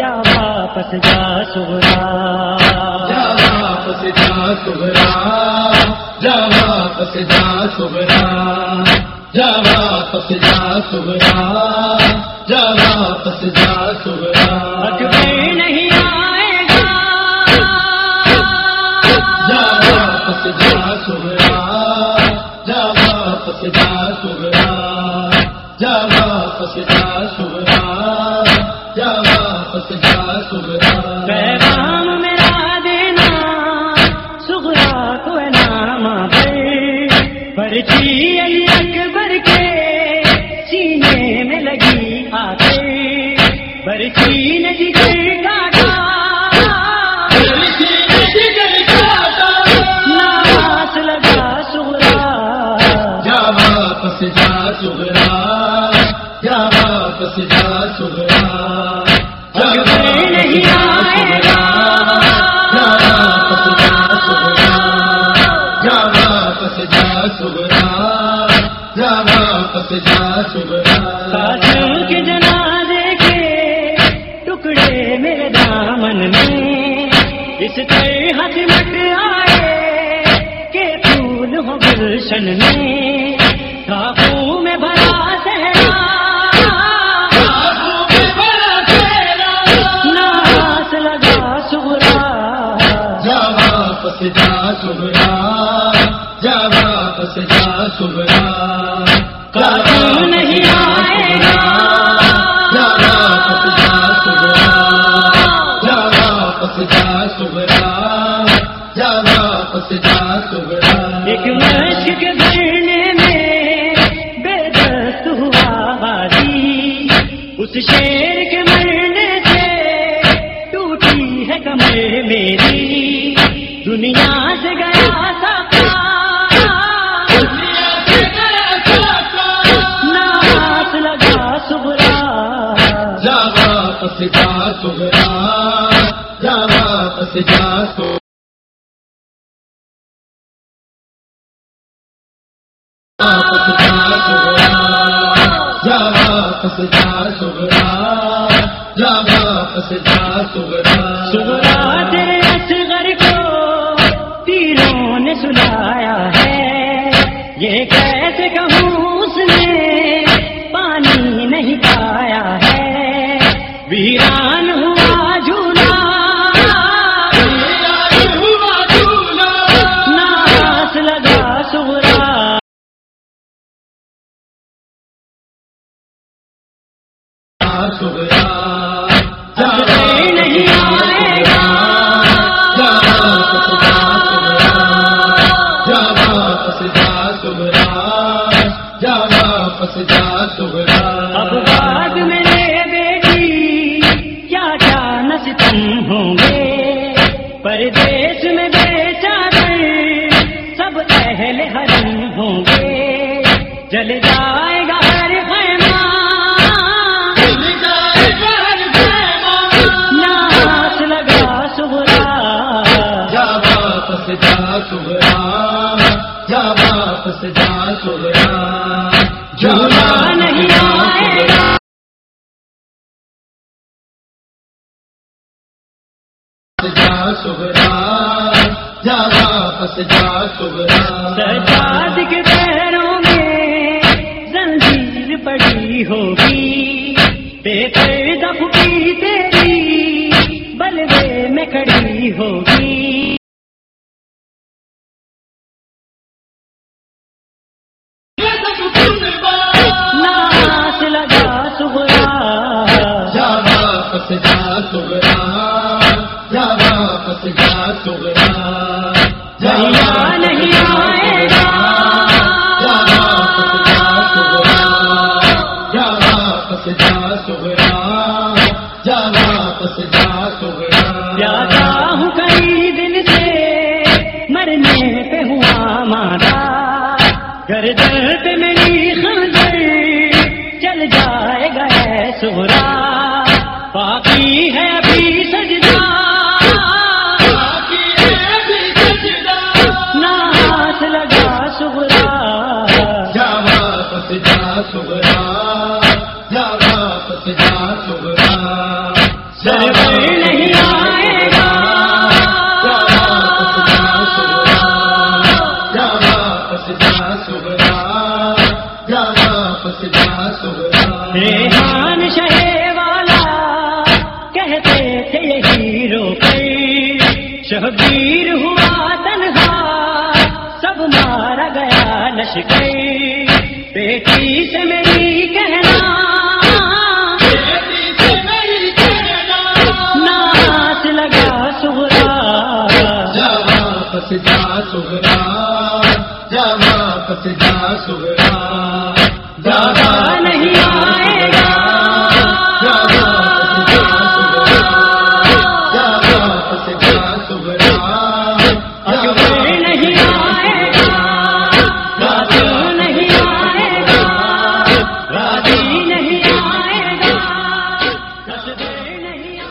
جا واپس جا سورا جا واپس جا سورا جا واپس جا سورا جا واپس جا سورا جا واپس جا سورا نہیں جا واپس جا سورا جا واپس سورا جا واپس جا سورا جا پیغام میرا دینا سغرا کو نام پرچی علی اکبر کے سینے میں لگی آتے۔ برچی نے جگر کاٹا ناس لگا سغرا جا واپس جا سبرا جا واپس جا سبرا نہیں آئے کے جنازے کے ٹکڑے میرے دامن میں اس طرح آئے کہ پھول ہو گلشن میں میں واپس جا سبرا جا واپس جا سبرا نہیں آئے گا، جا واپس جا سبرا جا واپس جا سبرا جا واپس جا سبرا ایک مشق بھرنے میں بے دست ہوا غازی اس شیر واپس جا سگرا جا واپس جا سو واپس جا سگرا جا واپس جا سگرا جا واپس جا سگرا سگرا اب بعد بیٹی کیا ہوں گے؟ پردیش میں بیچا سب اہل حرم ہوں گے۔ جل جائے سبرا جا واپس جا سبرا سجاد کے پیروں میں زنجیر پڑی ہوگی بے پردہ پھکی تیری بلوے میں کھڑی ہوگی ناس لگا سبرا جا واپس جا سبرا جا واپس جا سبرا جا نہیں آئے گا۔ جا واپس جا سبرا جا واپس جا سبرا شہبیر ہوا تنہا سب مارا گیا لشکر۔ بیٹی سے میری کہنا۔ ناچ لگا سہرا جا واپس جا سہرا جا واپس جا سہرا جا